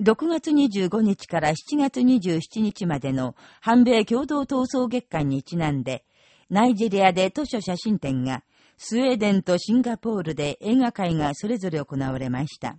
6月25日から7月27日までの反米共同闘争月間にちなんで、ナイジェリアで図書写真展が、スウェーデンとシンガポールで映画会がそれぞれ行われました。